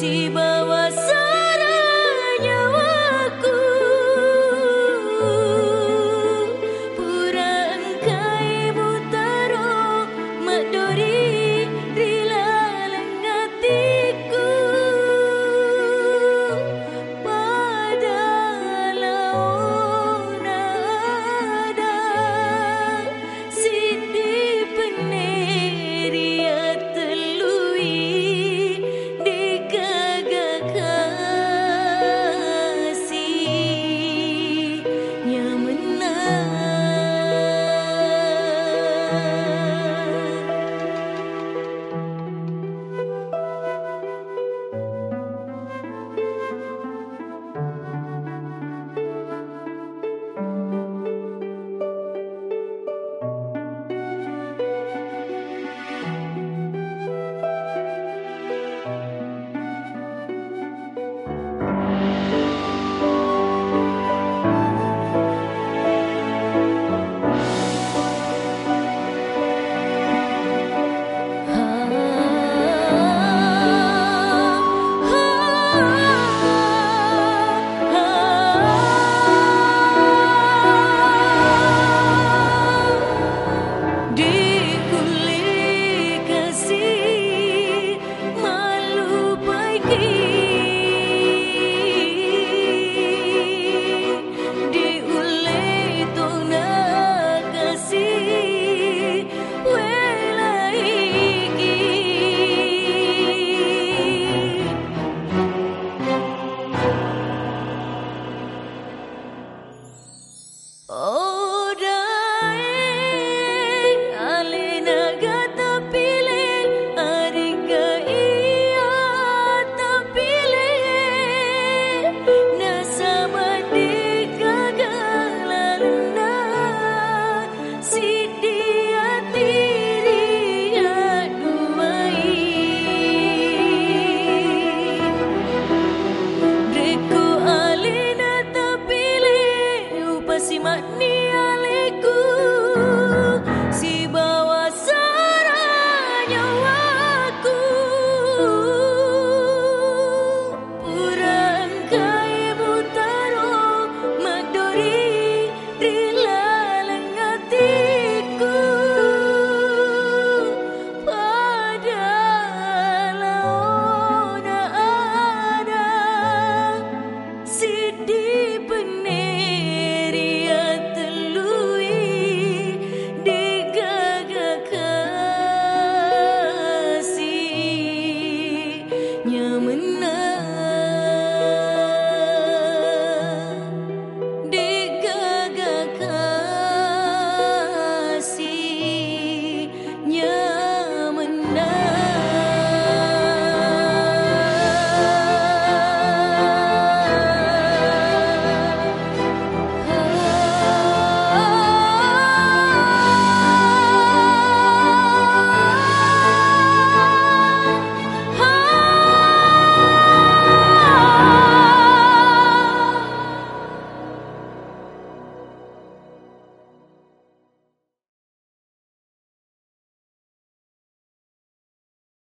masih bawa